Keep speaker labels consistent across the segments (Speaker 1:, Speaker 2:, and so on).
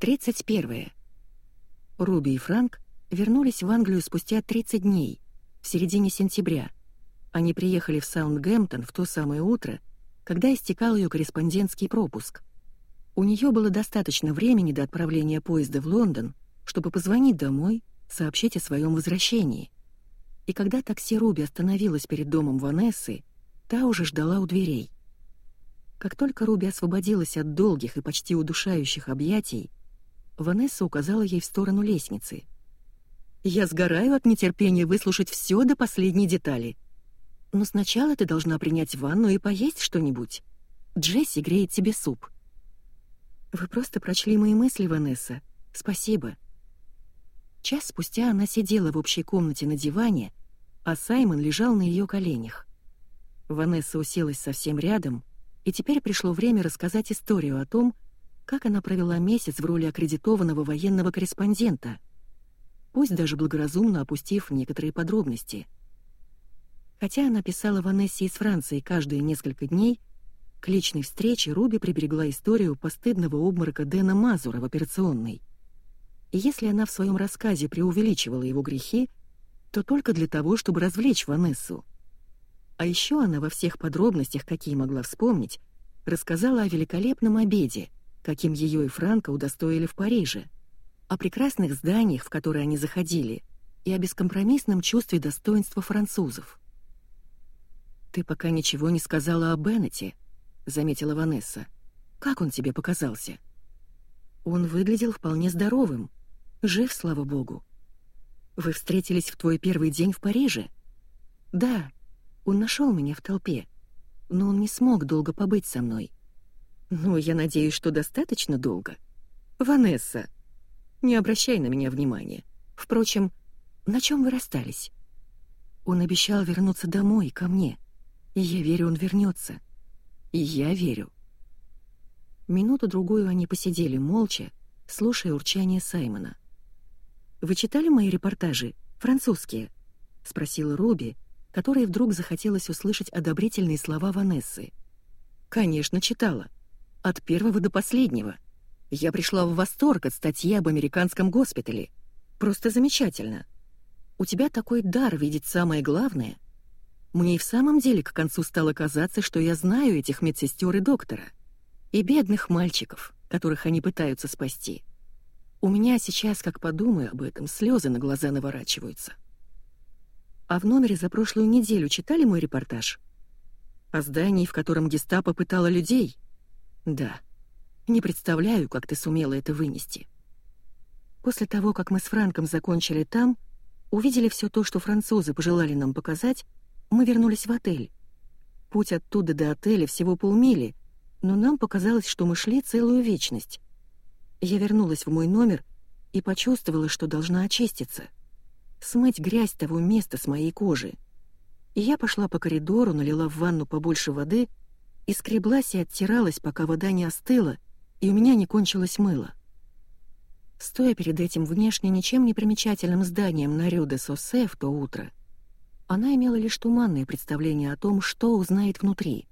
Speaker 1: 31. Руби и Франк вернулись в Англию спустя 30 дней, в середине сентября. Они приехали в Саундгемптон в то самое утро, когда истекал ее корреспондентский пропуск. У нее было достаточно времени до отправления поезда в Лондон, чтобы позвонить домой, сообщить о своем возвращении. И когда такси Руби остановилось перед домом Ванессы, та уже ждала у дверей. Как только Руби освободилась от долгих и почти удушающих объятий, Ванесса указала ей в сторону лестницы. «Я сгораю от нетерпения выслушать все до последней детали. Но сначала ты должна принять ванну и поесть что-нибудь. Джесси греет тебе суп». «Вы просто прочли мои мысли, Ванесса. Спасибо». Час спустя она сидела в общей комнате на диване, а Саймон лежал на ее коленях. Ванесса уселась совсем рядом, и теперь пришло время рассказать историю о том, как она провела месяц в роли аккредитованного военного корреспондента, пусть даже благоразумно опустив некоторые подробности. Хотя она писала Ванессе из Франции каждые несколько дней, к личной встрече Руби приберегла историю постыдного обморока Дэна Мазура в операционной. И если она в своем рассказе преувеличивала его грехи, то только для того, чтобы развлечь Ванессу. А еще она во всех подробностях, какие могла вспомнить, рассказала о великолепном обеде — каким ее и Франка удостоили в Париже, о прекрасных зданиях, в которые они заходили, и о бескомпромиссном чувстве достоинства французов. «Ты пока ничего не сказала о Беннете», — заметила Ванесса. «Как он тебе показался?» «Он выглядел вполне здоровым. Жив, слава богу. Вы встретились в твой первый день в Париже?» «Да, он нашел меня в толпе, но он не смог долго побыть со мной. «Ну, я надеюсь, что достаточно долго. Ванесса, не обращай на меня внимания. Впрочем, на чем вы расстались?» Он обещал вернуться домой, ко мне. И я верю, он вернется. И я верю. Минуту-другую они посидели молча, слушая урчание Саймона. «Вы читали мои репортажи? Французские?» — спросила Руби, которой вдруг захотелось услышать одобрительные слова Ванессы. «Конечно, читала. От первого до последнего. Я пришла в восторг от статьи об американском госпитале. Просто замечательно. У тебя такой дар видеть самое главное. Мне и в самом деле к концу стало казаться, что я знаю этих медсестер и доктора. И бедных мальчиков, которых они пытаются спасти. У меня сейчас, как подумаю об этом, слезы на глаза наворачиваются. А в номере за прошлую неделю читали мой репортаж? О здании, в котором гестапо пытало людей — да. Не представляю, как ты сумела это вынести. После того, как мы с Франком закончили там, увидели все то, что французы пожелали нам показать, мы вернулись в отель. Путь оттуда до отеля всего полмили, но нам показалось, что мы шли целую вечность. Я вернулась в мой номер и почувствовала, что должна очиститься. Смыть грязь того места с моей кожи. И я пошла по коридору, налила в ванну побольше воды — и скреблась и оттиралась, пока вода не остыла, и у меня не кончилось мыло. Стоя перед этим внешне ничем не примечательным зданием на Рю-де-Сосе в то утро, она имела лишь туманное представление о том, что узнает внутри.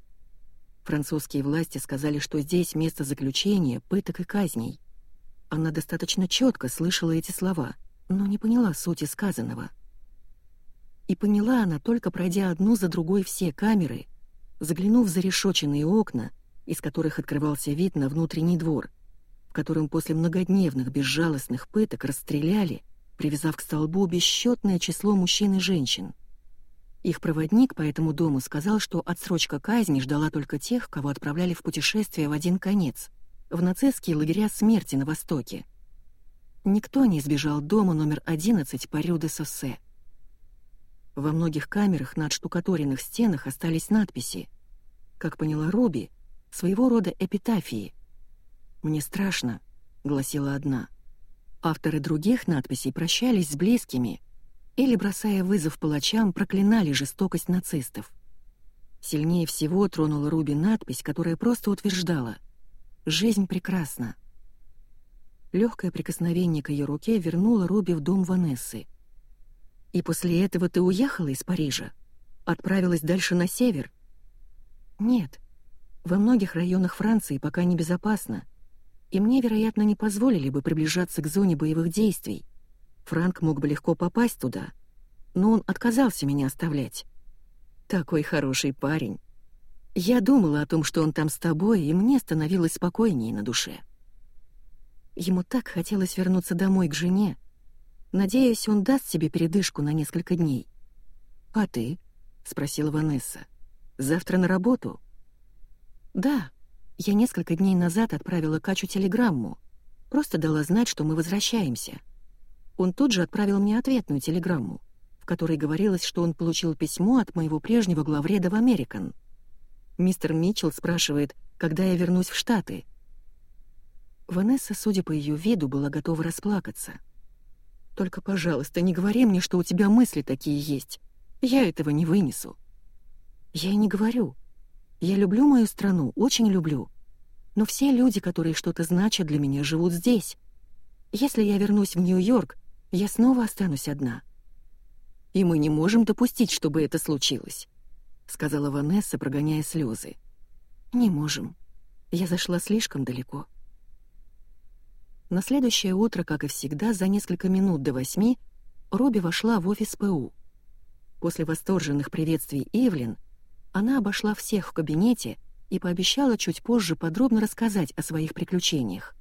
Speaker 1: Французские власти сказали, что здесь место заключения, пыток и казней. Она достаточно четко слышала эти слова, но не поняла сути сказанного. И поняла она, только пройдя одну за другой все камеры — заглянув за решоченные окна, из которых открывался вид на внутренний двор, в котором после многодневных безжалостных пыток расстреляли, привязав к столбу бесчетное число мужчин и женщин. Их проводник по этому дому сказал, что отсрочка казни ждала только тех, кого отправляли в путешествие в один конец, в нацистские лагеря смерти на Востоке. Никто не избежал дома номер 11 по Рю-де-Соссе. Во многих камерах на отштукатуренных стенах остались надписи. Как поняла Руби, своего рода эпитафии. «Мне страшно», — гласила одна. Авторы других надписей прощались с близкими или, бросая вызов палачам, проклинали жестокость нацистов. Сильнее всего тронула Руби надпись, которая просто утверждала «Жизнь прекрасна». Легкое прикосновение к ее руке вернуло Руби в дом Ванессы — и после этого ты уехала из Парижа? Отправилась дальше на север? Нет. Во многих районах Франции пока небезопасно. и мне, вероятно, не позволили бы приближаться к зоне боевых действий. Франк мог бы легко попасть туда, но он отказался меня оставлять. Такой хороший парень. Я думала о том, что он там с тобой, и мне становилось спокойнее на душе. Ему так хотелось вернуться домой к жене. Надеюсь, он даст себе передышку на несколько дней. «А ты?» — спросила Ванесса. «Завтра на работу?» «Да. Я несколько дней назад отправила Качу телеграмму. Просто дала знать, что мы возвращаемся. Он тут же отправил мне ответную телеграмму, в которой говорилось, что он получил письмо от моего прежнего главреда в Американ. Мистер Митчелл спрашивает, когда я вернусь в Штаты. Ванесса, судя по ее виду, была готова расплакаться. «Только, пожалуйста, не говори мне, что у тебя мысли такие есть. Я этого не вынесу». «Я и не говорю. Я люблю мою страну, очень люблю. Но все люди, которые что-то значат для меня, живут здесь. Если я вернусь в Нью-Йорк, я снова останусь одна. И мы не можем допустить, чтобы это случилось», — сказала Ванесса, прогоняя слезы. «Не можем. Я зашла слишком далеко». На следующее утро, как и всегда, за несколько минут до восьми, Робби вошла в офис ПУ. После восторженных приветствий Эвлин она обошла всех в кабинете и пообещала чуть позже подробно рассказать о своих приключениях.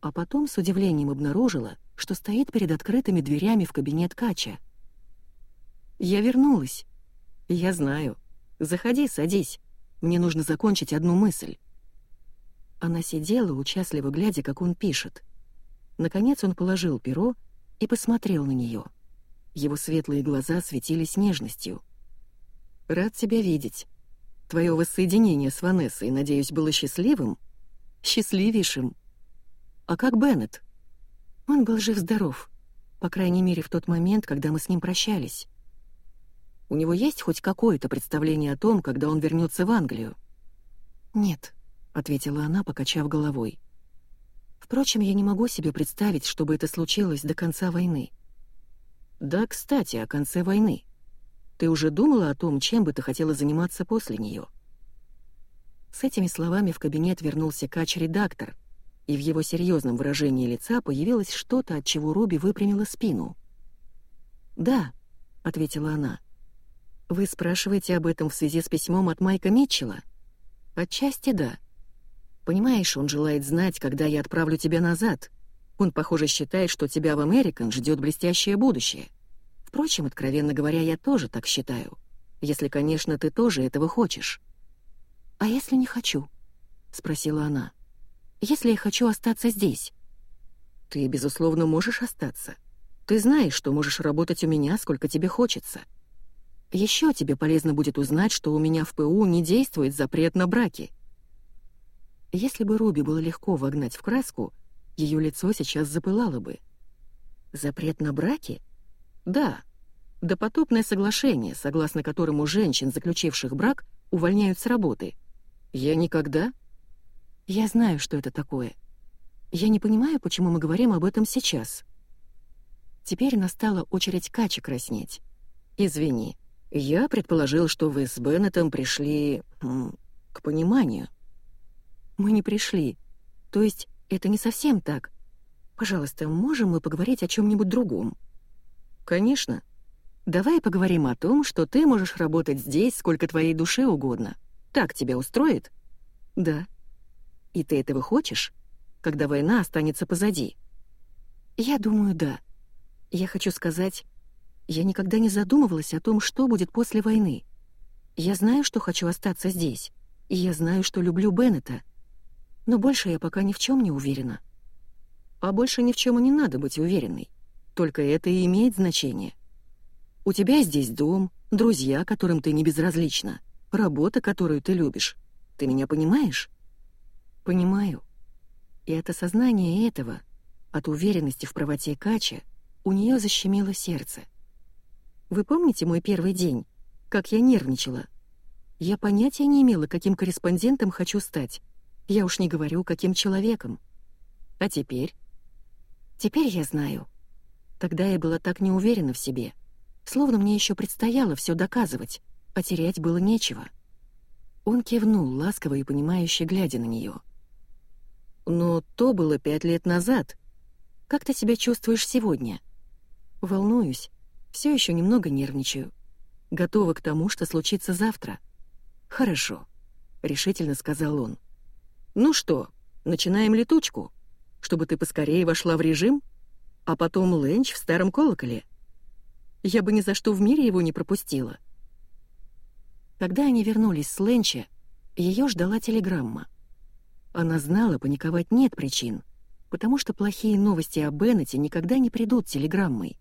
Speaker 1: А потом с удивлением обнаружила, что стоит перед открытыми дверями в кабинет Кача. «Я вернулась. Я знаю. Заходи, садись. Мне нужно закончить одну мысль». Она сидела, участливо глядя, как он пишет. Наконец он положил перо и посмотрел на нее. Его светлые глаза светились нежностью. «Рад тебя видеть. Твое воссоединение с Ванессой, надеюсь, было счастливым?» «Счастливейшим. А как Беннет?» «Он был жив-здоров. По крайней мере, в тот момент, когда мы с ним прощались. У него есть хоть какое-то представление о том, когда он вернется в Англию?» «Нет», — ответила она, покачав головой. «Впрочем, я не могу себе представить, чтобы это случилось до конца войны». Да, кстати, о конце войны. Ты уже думала о том, чем бы ты хотела заниматься после нее? С этими словами в кабинет вернулся кач-редактор, и в его серьезном выражении лица появилось что-то, от чего Руби выпрямила спину. «Да», — ответила она. «Вы спрашиваете об этом в связи с письмом от Майка Митчелла?» «Отчасти да. Понимаешь, он желает знать, когда я отправлю тебя назад, он, похоже, считает, что тебя в Американ ждет блестящее будущее. Впрочем, откровенно говоря, я тоже так считаю. Если, конечно, ты тоже этого хочешь. «А если не хочу?» — спросила она. «Если я хочу остаться здесь?» «Ты, безусловно, можешь остаться. Ты знаешь, что можешь работать у меня, сколько тебе хочется. Еще тебе полезно будет узнать, что у меня в ПУ не действует запрет на браки». Если бы Руби было легко вогнать в краску, ее лицо сейчас запылало бы. Запрет на браки? Да. Допотопное соглашение, согласно которому женщин, заключивших брак, увольняют с работы. Я никогда... Я знаю, что это такое. Я не понимаю, почему мы говорим об этом сейчас. Теперь настала очередь Качи краснеть. Извини, я предположил, что вы с Беннетом пришли... к пониманию. Мы не пришли. То есть это не совсем так. Пожалуйста, можем мы поговорить о чем-нибудь другом? Конечно. Давай поговорим о том, что ты можешь работать здесь сколько твоей душе угодно. Так тебя устроит? Да. И ты этого хочешь, когда война останется позади? Я думаю, да. Я хочу сказать, я никогда не задумывалась о том, что будет после войны. Я знаю, что хочу остаться здесь, и я знаю, что люблю Беннета — но больше я пока ни в чем не уверена. А больше ни в чем и не надо быть уверенной. Только это и имеет значение. У тебя здесь дом, друзья, которым ты не безразлична, работа, которую ты любишь. Ты меня понимаешь? Понимаю. И от осознания этого, от уверенности в правоте Кача, у нее защемило сердце. Вы помните мой первый день, как я нервничала? Я понятия не имела, каким корреспондентом хочу стать. Я уж не говорю, каким человеком. А теперь? Теперь я знаю. Тогда я была так не уверена в себе. Словно мне еще предстояло все доказывать, а терять было нечего. Он кивнул, ласково и понимающе глядя на нее. Но то было пять лет назад. Как ты себя чувствуешь сегодня? Волнуюсь. Все еще немного нервничаю. Готова к тому, что случится завтра. Хорошо, решительно сказал он. Ну что, начинаем летучку, чтобы ты поскорее вошла в режим, а потом ленч в старом колоколе. Я бы ни за что в мире его не пропустила. Когда они вернулись с ленча, ее ждала телеграмма. Она знала, паниковать нет причин, потому что плохие новости о Беннете никогда не придут телеграммой.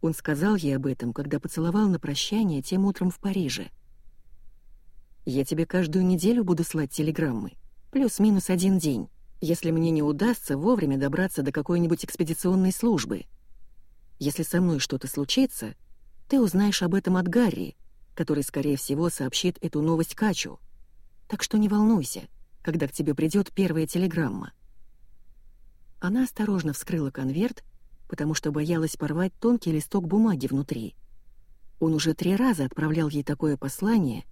Speaker 1: Он сказал ей об этом, когда поцеловал на прощание тем утром в Париже. «Я тебе каждую неделю буду слать телеграммы, плюс-минус один день, если мне не удастся вовремя добраться до какой-нибудь экспедиционной службы. Если со мной что-то случится, ты узнаешь об этом от Гарри, который, скорее всего, сообщит эту новость Качу. Так что не волнуйся, когда к тебе придет первая телеграмма». Она осторожно вскрыла конверт потому что боялась порвать тонкий листок бумаги внутри. Он уже три раза отправлял ей такое послание,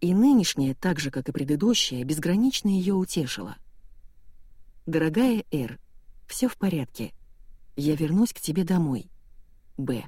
Speaker 1: и нынешнее, так же, как и предыдущее, безгранично ее утешило. «Дорогая Эр, все в порядке. Я вернусь к тебе домой. Б».